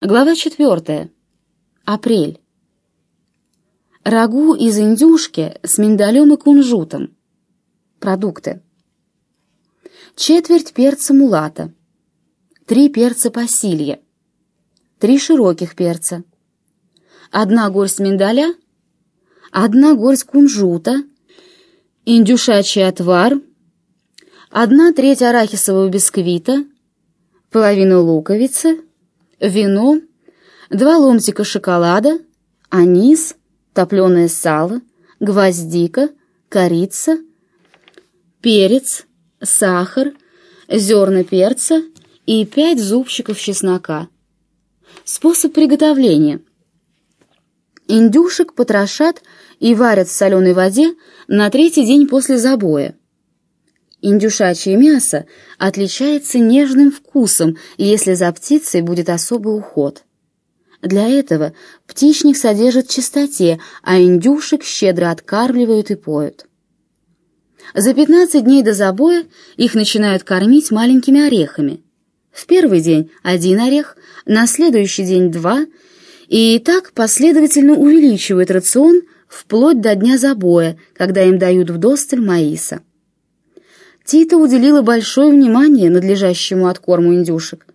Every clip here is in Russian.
Глава четвертая. Апрель. Рагу из индюшки с миндалем и кунжутом. Продукты. Четверть перца мулата. Три перца пасилья. Три широких перца. Одна горсть миндаля. Одна горсть кунжута. Индюшачий отвар. Одна треть арахисового бисквита. Половина луковицы вино, два ломтика шоколада, анис, топленое сало, гвоздика, корица, перец, сахар, зерна перца и пять зубчиков чеснока. Способ приготовления. Индюшек потрошат и варят в соленой воде на третий день после забоя. Индюшачье мясо отличается нежным вкусом, если за птицей будет особый уход. Для этого птичник содержит в чистоте, а индюшек щедро откармливают и поют. За 15 дней до забоя их начинают кормить маленькими орехами. В первый день один орех, на следующий день два, и так последовательно увеличивают рацион вплоть до дня забоя, когда им дают вдосталь маиса. Тита уделила большое внимание надлежащему откорму индюшек.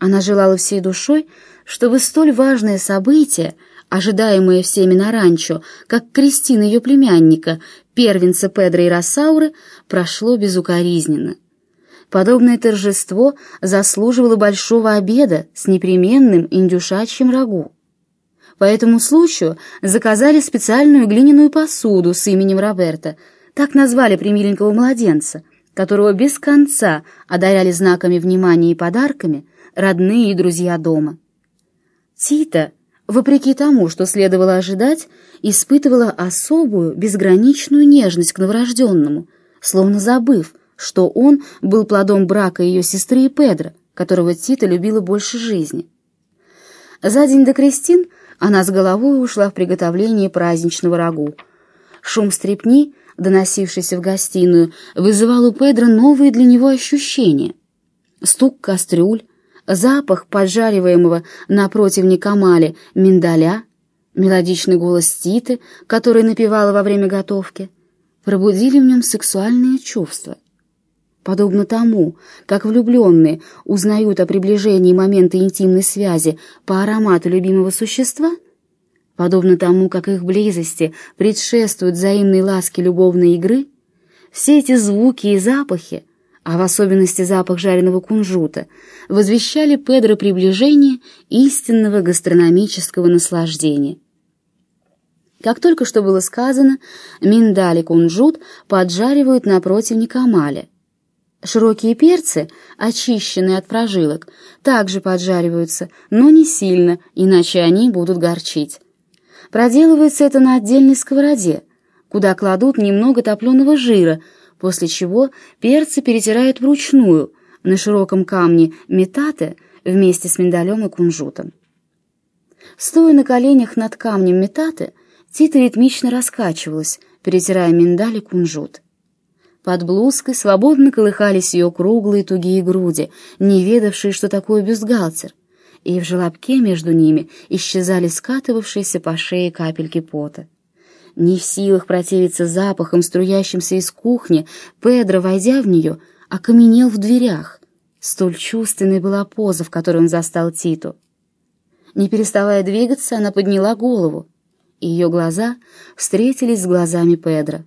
Она желала всей душой, чтобы столь важное событие, ожидаемое всеми на ранчо, как крестина ее племянника, первенца Педро и Росауры, прошло безукоризненно. Подобное торжество заслуживало большого обеда с непременным индюшачьим рагу. По этому случаю заказали специальную глиняную посуду с именем Роберта, так назвали примиленького младенца — которого без конца одаряли знаками внимания и подарками родные и друзья дома. Тита, вопреки тому, что следовало ожидать, испытывала особую, безграничную нежность к новорожденному, словно забыв, что он был плодом брака ее сестры и Педро, которого Тита любила больше жизни. За день до крестин она с головой ушла в приготовление праздничного рагу. Шум стрепни — доносившийся в гостиную, вызывал у Педро новые для него ощущения. Стук кастрюль, запах поджариваемого на противне камали миндаля, мелодичный голос Титы, который напевала во время готовки, пробудили в нем сексуальные чувства. Подобно тому, как влюбленные узнают о приближении момента интимной связи по аромату любимого существа — Подобно тому, как их близости предшествуют взаимной ласке любовной игры, все эти звуки и запахи, а в особенности запах жареного кунжута, возвещали Педро приближение истинного гастрономического наслаждения. Как только что было сказано, миндаль и кунжут поджаривают на противне камаля. Широкие перцы, очищенные от прожилок, также поджариваются, но не сильно, иначе они будут горчить. Проделывается это на отдельной сковороде, куда кладут немного топленого жира, после чего перцы перетирают вручную на широком камне метаты вместе с миндалем и кунжутом. Стоя на коленях над камнем метаты, Тита ритмично раскачивалась, перетирая миндаль и кунжут. Под блузкой свободно колыхались ее круглые тугие груди, не ведавшие, что такое бюстгальтер — и в желобке между ними исчезали скатывавшиеся по шее капельки пота. Не в силах противиться запахам, струящимся из кухни, Педро, войдя в нее, окаменел в дверях. Столь чувственной была поза, в которой он застал Титу. Не переставая двигаться, она подняла голову, и ее глаза встретились с глазами Педро.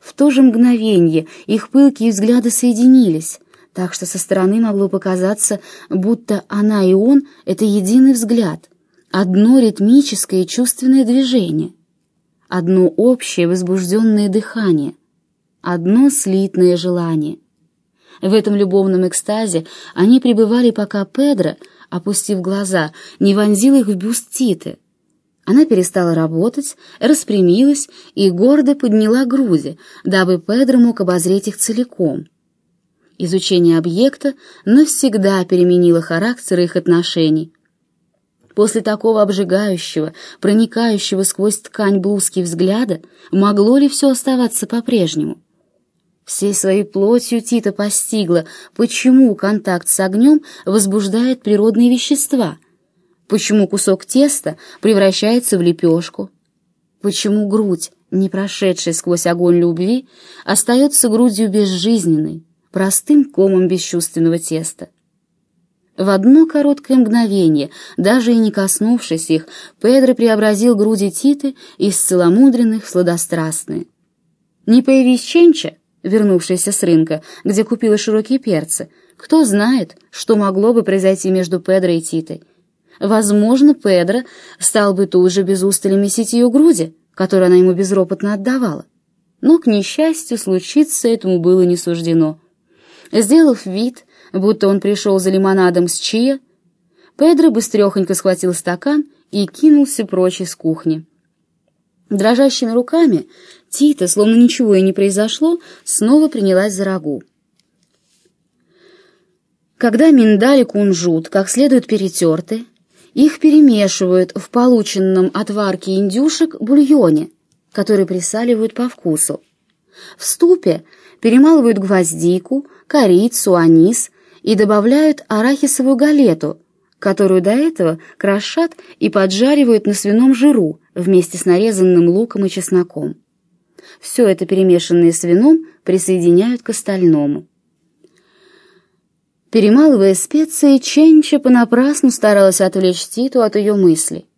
В то же мгновенье их пылкие взгляды соединились, так что со стороны могло показаться, будто она и он — это единый взгляд, одно ритмическое и чувственное движение, одно общее возбужденное дыхание, одно слитное желание. В этом любовном экстазе они пребывали, пока Педро, опустив глаза, не вонзил их в бюст Титы. Она перестала работать, распрямилась и гордо подняла груди, дабы Педро мог обозреть их целиком — изучение объекта навсегда переменило характер их отношений. После такого обжигающего, проникающего сквозь ткань блузки взгляда, могло ли все оставаться по-прежнему? Всей своей плотью Тита постигла, почему контакт с огнем возбуждает природные вещества, Почему кусок теста превращается в лепешку? Почему грудь, не прошедшая сквозь огонь любви, остается грудью безжизненной, простым комом бесчувственного теста? В одно короткое мгновение, даже и не коснувшись их, Педро преобразил груди Титы из целомудренных в сладострастные. Не появись Ченча, вернувшаяся с рынка, где купила широкие перцы, кто знает, что могло бы произойти между Педро и Титой. Возможно, Педро стал бы тут же без устали месить ее груди, которую она ему безропотно отдавала. Но, к несчастью, случиться этому было не суждено. Сделав вид, будто он пришел за лимонадом с чия, Педро быстрехонько схватил стакан и кинулся прочь из кухни. Дрожащими руками Тита, словно ничего и не произошло, снова принялась за рагу. Когда миндаль и кунжут как следует перетерты, их перемешивают в полученном от варки индюшек бульоне, который присаливают по вкусу. В ступе перемалывают гвоздику, корицу, анис и добавляют арахисовую галету, которую до этого крошат и поджаривают на свином жиру вместе с нарезанным луком и чесноком. Все это перемешанное с вином присоединяют к остальному. Перемалывая специи, Ченча понапрасну старалась отвлечь Титу от ее мыслей.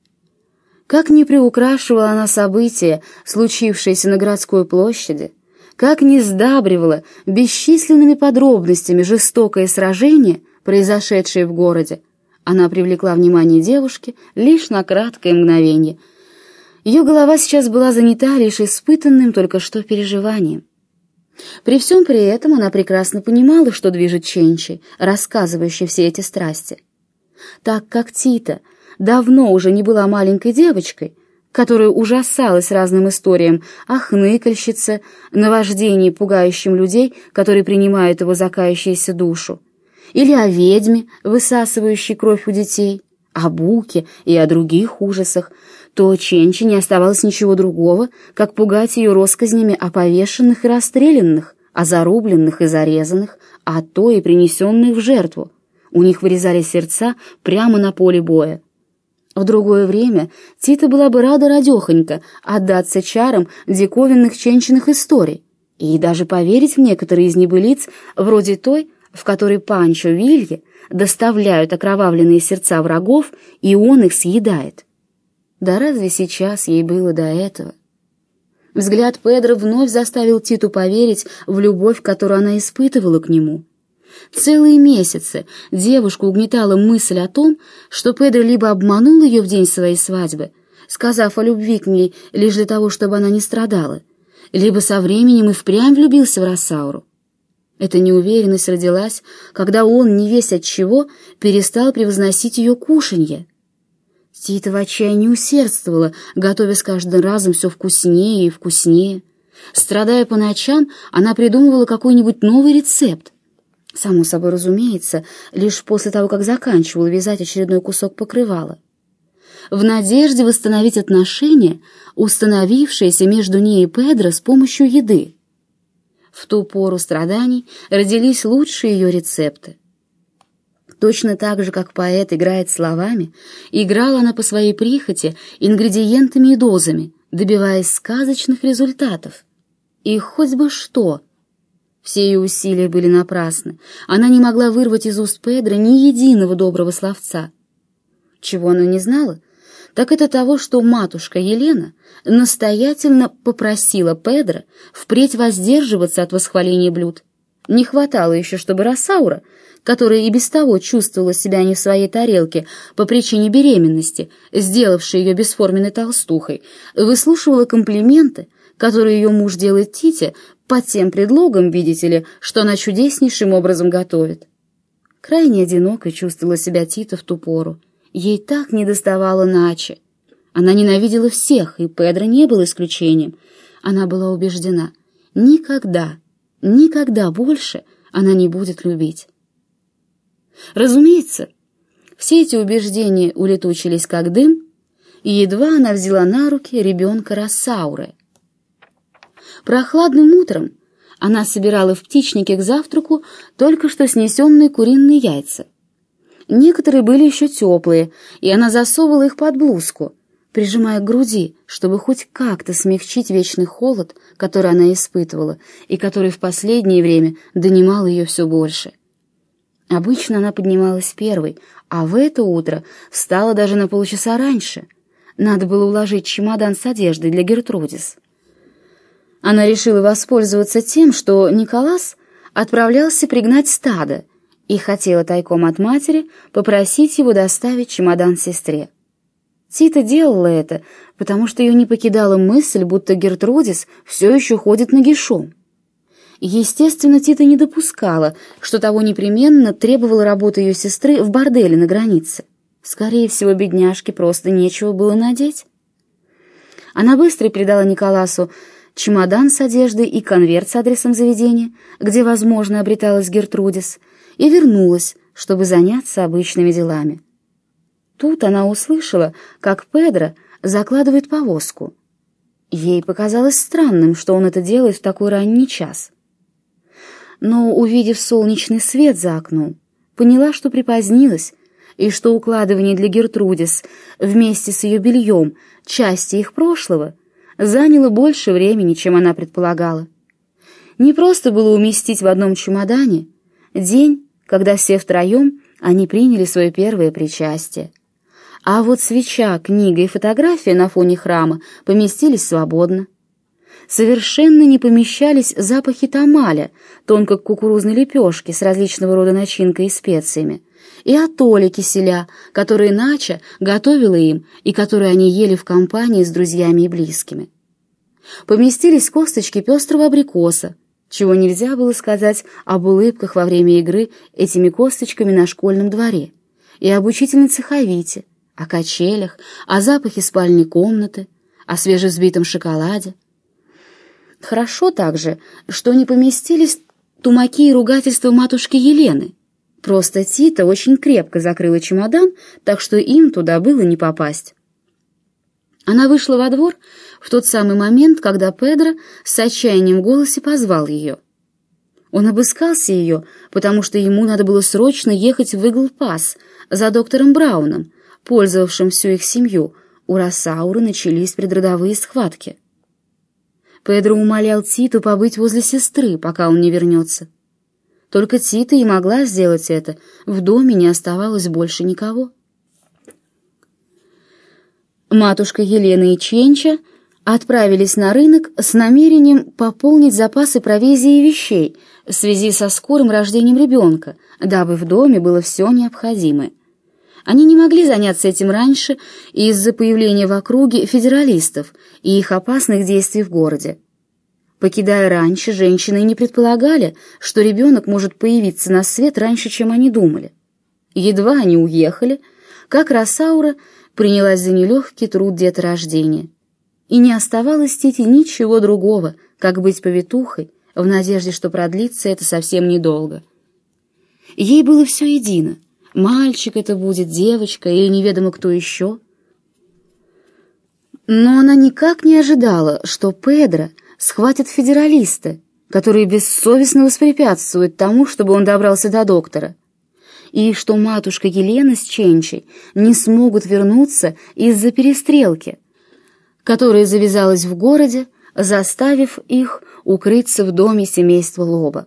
Как не приукрашивала она события, случившиеся на городской площади, как не сдабривала бесчисленными подробностями жестокое сражение, произошедшее в городе, она привлекла внимание девушки лишь на краткое мгновение. Ее голова сейчас была занята лишь испытанным только что переживанием. При всем при этом она прекрасно понимала, что движет Ченчи, рассказывающей все эти страсти. Так как Тита давно уже не была маленькой девочкой, которая ужасалась разным историям о хныкальщице, наваждении, пугающем людей, которые принимают его за кающуюся душу, или о ведьме, высасывающей кровь у детей, о буке и о других ужасах, то Ченчи не оставалось ничего другого, как пугать ее россказнями о повешенных и расстрелянных, о зарубленных и зарезанных, а то и принесенных в жертву. У них вырезали сердца прямо на поле боя. В другое время Тита была бы рада радехонько отдаться чарам диковинных ченчиных историй и даже поверить в некоторые из небылиц, вроде той, в которой Панчо Вилье доставляют окровавленные сердца врагов, и он их съедает. Да разве сейчас ей было до этого? Взгляд Педро вновь заставил Титу поверить в любовь, которую она испытывала к нему — Целые месяцы девушку угнетала мысль о том, что Педро либо обманул ее в день своей свадьбы, сказав о любви к ней лишь для того, чтобы она не страдала, либо со временем и впрямь влюбился в Росауру. Эта неуверенность родилась, когда он, не весь от чего, перестал превозносить ее кушанье. Тита в отчаянии усердствовала, готовя с каждым разом все вкуснее и вкуснее. Страдая по ночам, она придумывала какой-нибудь новый рецепт, Само собой разумеется, лишь после того, как заканчивал вязать очередной кусок покрывала. В надежде восстановить отношения, установившиеся между ней и Педро с помощью еды. В ту пору страданий родились лучшие ее рецепты. Точно так же, как поэт играет словами, играла она по своей прихоти ингредиентами и дозами, добиваясь сказочных результатов. И хоть бы что — все ее усилия были напрасны. Она не могла вырвать из уст Педро ни единого доброго словца. Чего она не знала? Так это того, что матушка Елена настоятельно попросила Педро впредь воздерживаться от восхваления блюд. Не хватало еще, чтобы Росаура, которая и без того чувствовала себя не в своей тарелке по причине беременности, сделавшей ее бесформенной толстухой, выслушивала комплименты, которые ее муж делает Тите под тем предлогом, видите ли, что она чудеснейшим образом готовит. Крайне одинокой чувствовала себя Тита в ту пору. Ей так недоставало Начи. Она ненавидела всех, и Педро не был исключением. Она была убеждена, никогда, никогда больше она не будет любить. Разумеется, все эти убеждения улетучились как дым, и едва она взяла на руки ребенка Рассауры — Прохладным утром она собирала в птичнике к завтраку только что снесенные куриные яйца. Некоторые были еще теплые, и она засовывала их под блузку, прижимая к груди, чтобы хоть как-то смягчить вечный холод, который она испытывала и который в последнее время донимал ее все больше. Обычно она поднималась первой, а в это утро встала даже на полчаса раньше. Надо было уложить чемодан с одеждой для Гертрудис. Она решила воспользоваться тем, что Николас отправлялся пригнать стадо, и хотела тайком от матери попросить его доставить чемодан сестре. Тита делала это, потому что ее не покидала мысль, будто Гертрудис все еще ходит нагишом. Естественно, Тита не допускала, что того непременно требовала работа ее сестры в борделе на границе. Скорее всего, бедняжке просто нечего было надеть. Она быстро передала Николасу чемодан с одеждой и конверт с адресом заведения, где, возможно, обреталась Гертрудис, и вернулась, чтобы заняться обычными делами. Тут она услышала, как Педро закладывает повозку. Ей показалось странным, что он это делает в такой ранний час. Но, увидев солнечный свет за окном, поняла, что припозднилась, и что укладывание для Гертрудис вместе с ее бельем части их прошлого заняло больше времени, чем она предполагала. Не просто было уместить в одном чемодане день когда все втроем они приняли свое первое причастие. А вот свеча, книга и фотография на фоне храма поместились свободно. Совершенно не помещались запахи тамаля, тонко кукурузной лепешки с различного рода начинкой и специями, и атоли киселя, которые Нача готовила им и которые они ели в компании с друзьями и близкими. Поместились косточки пестрого абрикоса, чего нельзя было сказать об улыбках во время игры этими косточками на школьном дворе, и об учительнице Хавите, о качелях, о запахе спальной комнаты, о свежевзбитом шоколаде. Хорошо также, что не поместились тумаки и ругательства матушки Елены. Просто Тита очень крепко закрыла чемодан, так что им туда было не попасть. Она вышла во двор в тот самый момент, когда Педро с отчаянием в голосе позвал ее. Он обыскался ее, потому что ему надо было срочно ехать в Игл-Пас за доктором Брауном, пользовавшим всю их семью. У Росауры начались предродовые схватки. Педро умолял Титу побыть возле сестры, пока он не вернется. Только Тита и могла сделать это, в доме не оставалось больше никого. Матушка Елена и Ченча отправились на рынок с намерением пополнить запасы провизии и вещей в связи со скорым рождением ребенка, дабы в доме было все необходимое. Они не могли заняться этим раньше из-за появления в округе федералистов и их опасных действий в городе. Покидая раньше, женщины не предполагали, что ребенок может появиться на свет раньше, чем они думали. Едва они уехали, как Росаура принялась за нелегкий труд деторождения. И не оставалось Тите ничего другого, как быть повитухой, в надежде, что продлится это совсем недолго. Ей было все едино. Мальчик это будет, девочка или неведомо кто еще. Но она никак не ожидала, что Педро схватят федералисты, которые бессовестно воспрепятствуют тому, чтобы он добрался до доктора и что матушка Елена с Ченчей не смогут вернуться из-за перестрелки, которая завязалась в городе, заставив их укрыться в доме семейства Лоба.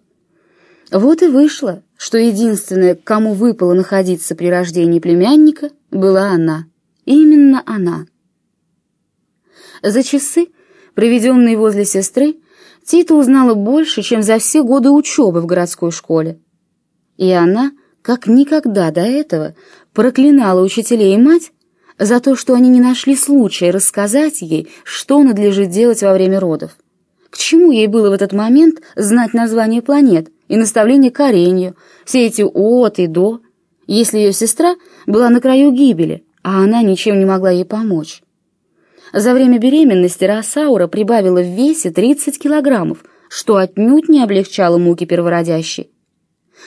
Вот и вышло, что единственная, кому выпало находиться при рождении племянника, была она, именно она. За часы, проведенные возле сестры, Тита узнала больше, чем за все годы учебы в городской школе. И она как никогда до этого проклинала учителей и мать за то, что они не нашли случая рассказать ей, что надлежит делать во время родов. К чему ей было в этот момент знать название планет и наставление к все эти «от» и «до», если ее сестра была на краю гибели, а она ничем не могла ей помочь? За время беременности Росаура прибавила в весе 30 килограммов, что отнюдь не облегчало муки первородящей.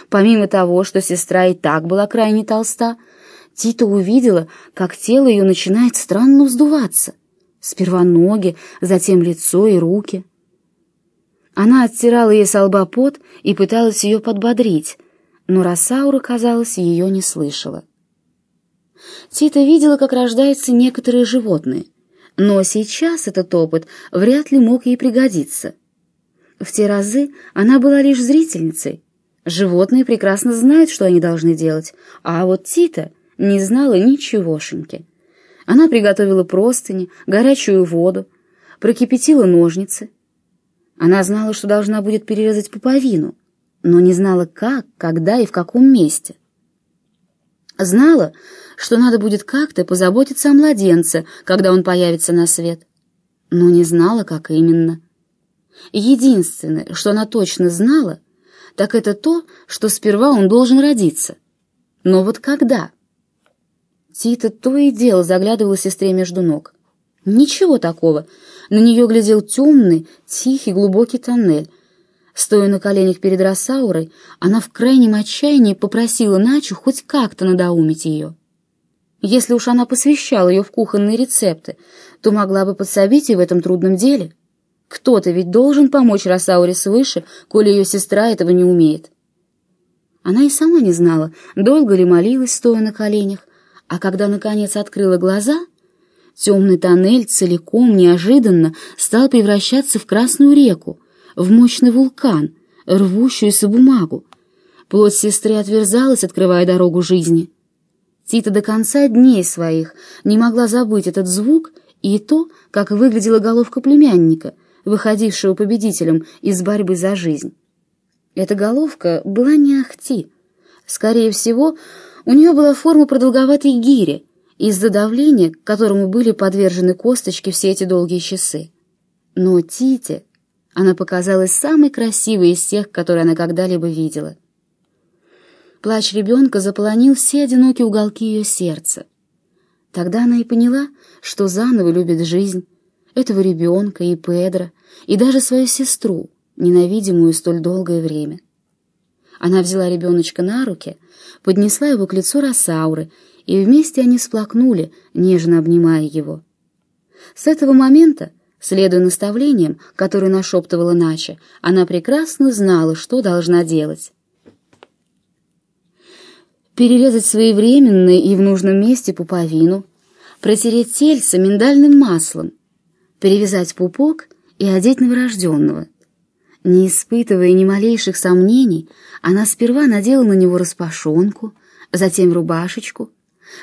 Помимо того, что сестра и так была крайне толста, Тита увидела, как тело ее начинает странно вздуваться. Сперва ноги, затем лицо и руки. Она оттирала ей со лба пот и пыталась ее подбодрить, но Росаура, казалось, ее не слышала. Тита видела, как рождаются некоторые животные, но сейчас этот опыт вряд ли мог ей пригодиться. В те разы она была лишь зрительницей. Животные прекрасно знают, что они должны делать, а вот Тита не знала ничегошеньки. Она приготовила простыни, горячую воду, прокипятила ножницы. Она знала, что должна будет перерезать пуповину, но не знала, как, когда и в каком месте. Знала, что надо будет как-то позаботиться о младенце, когда он появится на свет, но не знала, как именно. Единственное, что она точно знала, так это то, что сперва он должен родиться. Но вот когда? Тита то и дело заглядывала сестре между ног. Ничего такого. На нее глядел темный, тихий, глубокий тоннель. Стоя на коленях перед Росаурой, она в крайнем отчаянии попросила Начу хоть как-то надоумить ее. Если уж она посвящала ее в кухонные рецепты, то могла бы подсобить и в этом трудном деле. Кто-то ведь должен помочь Росауре свыше, коли ее сестра этого не умеет. Она и сама не знала, долго ли молилась, стоя на коленях, а когда, наконец, открыла глаза, темный тоннель целиком неожиданно стал превращаться в Красную реку, в мощный вулкан, рвущуюся бумагу. Плоть сестры отверзалась, открывая дорогу жизни. Тита до конца дней своих не могла забыть этот звук и то, как выглядела головка племянника, выходившего победителем из борьбы за жизнь. Эта головка была не ахти. Скорее всего, у нее была форма продолговатой гири, из-за давления, которому были подвержены косточки все эти долгие часы. Но Тите она показалась самой красивой из тех, которые она когда-либо видела. Плач ребенка заполонил все одинокие уголки ее сердца. Тогда она и поняла, что заново любит жизнь, этого ребенка и Педро, и даже свою сестру, ненавидимую столь долгое время. Она взяла ребеночка на руки, поднесла его к лицу Росауры, и вместе они сплакнули, нежно обнимая его. С этого момента, следуя наставлениям, которые нашептывала Нача, она прекрасно знала, что должна делать перерезать своевременно и в нужном месте пуповину, протереть тельце миндальным маслом, перевязать пупок и одеть новорожденного. Не испытывая ни малейших сомнений, она сперва надела на него распашонку, затем рубашечку,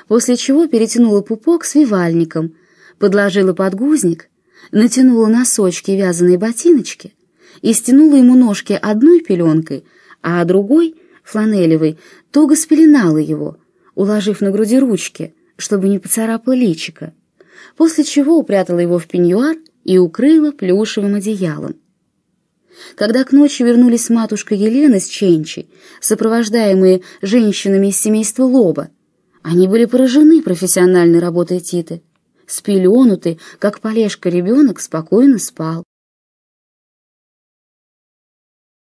после чего перетянула пупок свивальником, подложила подгузник, натянула носочки и вязаные ботиночки и стянула ему ножки одной пеленкой, а другой — фланелевый, туго спеленала его, уложив на груди ручки, чтобы не поцарапало личико, после чего упрятала его в пеньюар и укрыла плюшевым одеялом. Когда к ночи вернулись матушка Елена с Ченчей, сопровождаемые женщинами из семейства Лоба, они были поражены профессиональной работой Титы. Спеленутый, как полежка ребенок, спокойно спал.